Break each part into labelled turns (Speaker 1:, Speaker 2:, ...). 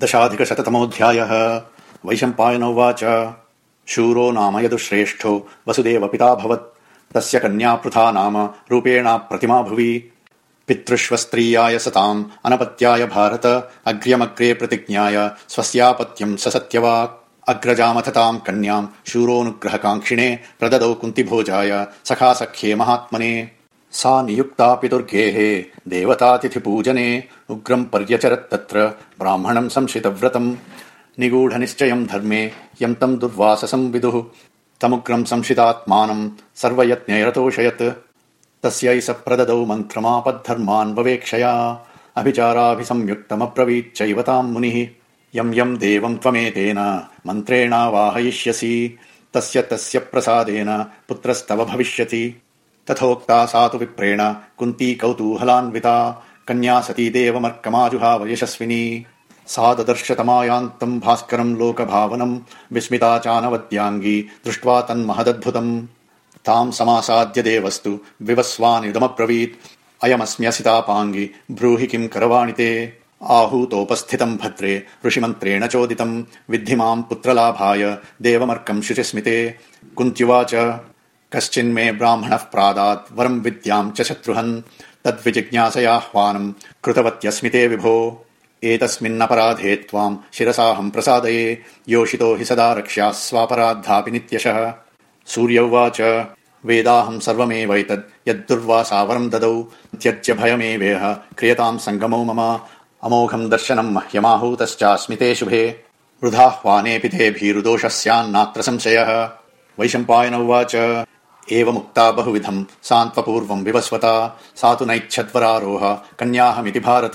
Speaker 1: दशाधिकशततमोऽध्यायः। वैशम्पायन उवाच। शूरो नाम यदुश्रेष्ठो वसुदेव पिताभवत् तस्य कन्या पृथा नाम रूपेणा प्रतिमा भुवि। पितृष्वस्त्रीयाय सताम् अनपत्याय भारत। अग्र्यमग्रे प्रतिज्ञाय स्वस्यापत्यम् स सत्यवाक्। अग्रजामथ ताम् कन्याम् शूरोऽनुग्रहकाङ्क्षिणे प्रददौ कुन्तिभोजाय सखा सख्ये महात्मने सा नियुक्ता पितुर्गेः देवतातिथिपूजने उग्रम् पर्यचरत् तत्र ब्राह्मणम् संशितव्रतम्। निगूढनिश्चयम् धर्मे यम् तम् दुर्वाससम् विदुः। तमुग्रम् संशितात्मानम् सर्वयत्नैरतोषयत् तस्यै स प्रददौ मन्त्रमापद्धर्मान् ववेक्षया। अभिचाराभिसंयुक्तमब्रवीच्चैव ताम् मुनिः। यम् यम् देवम् त्वमेतेन मन्त्रेणावाहयिष्यसि। तस्य तस्य प्रसादेन पुत्रस्तव भविष्यति तथोक्ता सा तु विप्रेण कुन्ती कौतूहलान्विता। कन्या सती देवमर्कमाजुहाव यशस्विनी सा ददर्शतमायान्तम् भास्करम् लोकभावनम् विस्मिता चानवद्याङ्गी दृष्ट्वा तन्महदद्भुतम्। ताम् समासाद्य देवस्तु विवस्वानिदमब्रवीत्। अयमस्म्यसितापाङ्गि ब्रूहि किम् करवाणि ते? आहूतोपस्थितम् भद्रे ऋषिमन्त्रेण चोदितम् विद्धि माम् पुत्रलाभाय देवमर्कम् शुचिस्मिते कुन्त्युवाच कश्चिन्मे ब्राह्मणः प्रादात् वरम् विद्याम् च शत्रुहन्। तद्विजिज्ञासयाह्वानम् कृतवत्यस्मि ते विभो। एतस्मिन्नपराधे त्वाम् शिरसाहम् प्रसादये। योषितो हि सदा रक्ष्या स्वापराद्धापि नित्यशः। सूर्य उवाच वेदाहम् सर्वमेवैतद्। यद्दुर्वासावरम् ददौ। त्यज्य भयमेवेह। क्रियताम् सङ्गमो मम। अमोघम् दर्शनम् मह्यमाहूतश्चास्मि ते शुभे। वृथाह्वानेऽपि ते भीरुदोषः स्यान्नात्र संशयः। वैशम्पायन उवाच एवमुक्ता बहुविधम् सान्त्वपूर्वम् विवस्वता सा तु नैच्छद्वरारोह कन्याहमिति भारत।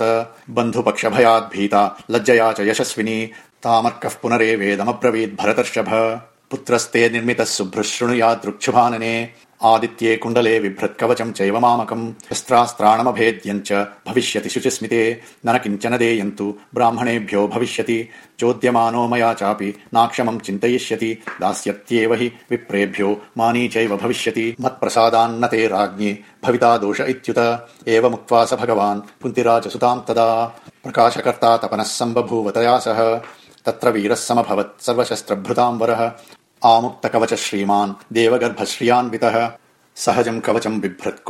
Speaker 1: बन्धुपक्षभयाद्भीता लज्जया च यशस्विनी तामर्कः पुनरेवेदमब्रवीद् भरतर्षभ। पुत्रस्ते निर्मितः शुभ्रः शृणुयादृक्षुभानने आदित्ये कुण्डले बिभ्रत् कवचम् चैव मामकम्। शस्त्रास्त्राणमभेद्यम् च भविष्यति शुचिस्मिते। न किञ्चन देयन्तु ब्राह्मणेभ्यो भविष्यति। चोद्यमानो मया चापि नाक्षमम् चिन्तयिष्यति। दास्यत्येव हि विप्रेभ्यो मानी चैव भविष्यति। मत्प्रसादान्न ते राज्ञे भविता दोष इत्युत। एवमुक्त्वा स भगवान् कुन्तिराजसुताम् तदा। प्रकाशकर्ता तपनः सम्बभूव तया सह। तत्र वीरः समभवत् सर्वशस्त्रभृताम् वरः आमुक्त कवच श्रीमान् देवगर्भश्रियान्वितः। सहजम् कवचम् बिभ्रत्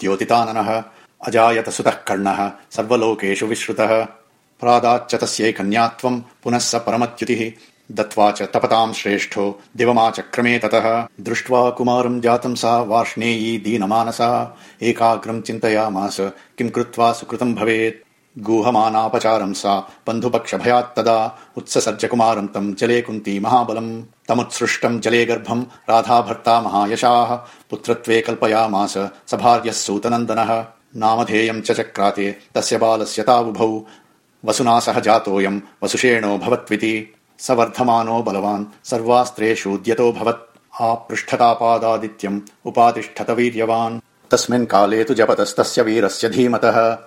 Speaker 1: द्योतिताननः अजायत सुतः कर्णः सर्वलोकेषु विश्रुतः। प्रादाच्च तस्यै कन्यात्वम् पुनः स परमत्युतिः दत्त्वा च तपताम् श्रेष्ठो दिवमाचक्रमे ततः। दृष्ट्वा कुमारम् जातम् सा वार्ष्णेयी दीनमानसा। एकाग्रम् चिन्तयामास किम् कृत्वा सुकृतम् भवेत् गूहमानापचारम् सा बन्धुपक्षभयात्तदा उत्ससर्ज कुमारम् तम् जले कुन्ती महाबलम्। तमुत्सृष्टम् जले गर्भम् राधा भर्ता महायशाः। पुत्रत्वे कल्पयामास स भार्यः सूतनन्दनः। नामधेयम् च चक्राते तस्य बालस्य तावुभौ। वसुना सह जातोऽयम् वसुषेणो भवत्विति। स वर्धमानो बलवान् सर्वास्त्रेषूद्यतो भवत्। आपृष्ठतापादादित्यम् उपातिष्ठत वीर्यवान्। तस्मिन् काले तु जपतस्तस्य वीरस्य धीमतः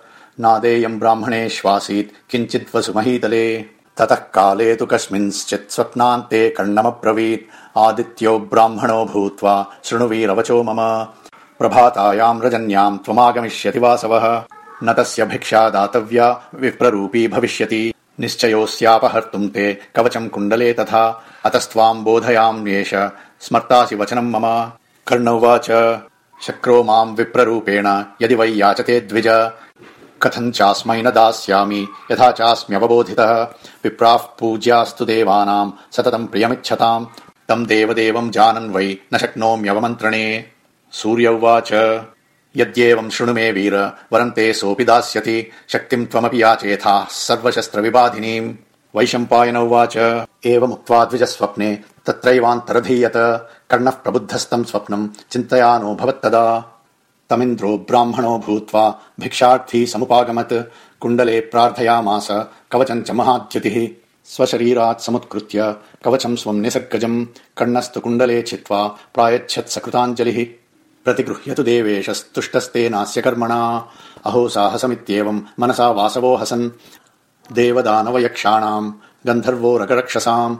Speaker 1: नादेयम् ब्राह्मणेष्वासीत् किञ्चित् वसुमहीतले। ततः काले तु कस्मिंश्चित् स्वप्नान्ते कर्णमब्रवीत्। आदित्यो ब्राह्मणो भूत्वा शृणुवीरवचो मम। प्रभातायाम् रजन्याम् त्वमागमिष्यति वासवः। न तस्य भिक्षा दातव्या विप्ररूपी भविष्यति। निश्चयोऽस्यापहर्तुम् ते कवचम् कुण्डले तथा। अतस्त्वाम् बोधयाम्येष स्मर्तासि वचनम् मम। कर्ण उवाच शक्रो माम् विप्ररूपेण यदि वै याचते द्विज कथम् चास्मै न दास्यामि यथा चास्म्यवबोधितः। विप्राः पूज्यास्तु देवानाम् सततम् प्रियमिच्छताम्। तम् देवदेवम् जानन् वै न शक्नोम्यवमन्त्रणे। सूर्य उवाच यद्येवम् शृणु मे वीर वरम् ते सोऽपि दास्यति। शक्तिम् त्वमपि याचेथाः सर्वशस्त्रविबाधिनीम् वैशम्पायन उवाच एवमुक्त्वा द्विजस्वप्ने तत्रैवान्तरधीयत। कर्णः प्रबुद्धस्तम् स्वप्नम् चिन्तयानो भवत्तदा तमिन्द्रो ब्राह्मणो भूत्वा भिक्षार्थी समुपागमत्। कुण्डले प्रार्थयामास कवचम् च महाद्युतिः। स्वशरीरात् समुत्कृत्य कवचम् स्वम् निसर्गजम् कर्णस्तु कुण्डले छित्त्वा प्रायच्छत् सकृताञ्जलिः। प्रतिगृह्यतु देवेशस्तुष्टस्ते नास्य कर्मणा अहो साहसमित्येवम् मनसा वासवो हसन्। देवदानवयक्षाणाम् गन्धर्वो रगरक्षसाम्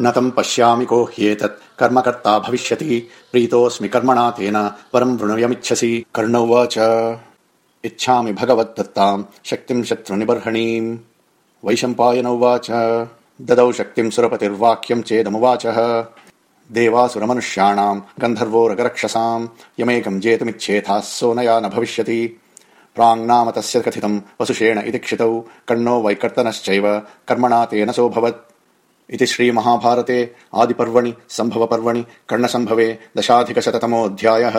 Speaker 1: न तम् पश्यामि को ह्येतत्। कर्मकर्ता भविष्यति। प्रीतोऽस्मि कर्मणा तेन। परम् वृणुयमिच्छसि। कर्ण उवाच इच्छामि भगवद्दत्ताम्। शक्तिम् शत्रुनिबर्हणीम्। वैशम्पायन उवाच। ददौ शक्तिम् सुरपतिर्वाक्यम् चेदमुवाचः। देवासुरमनुष्याणाम्। गन्धर्वोरगरक्षसाम्। यमेकम् जेतुमिच्छेथाः सोनया न भविष्यति। प्राङ्नाम तस्य कथितम् वसुषेण इति क्षितौ। कण्णो वैकर्तनश्चैव। कर्मणा तेन सोऽभवत् इति श्रीमहाभारते आदिपर्वणि सम्भवपर्वणि कर्णसम्भवे दशाधिकशततमोऽध्यायः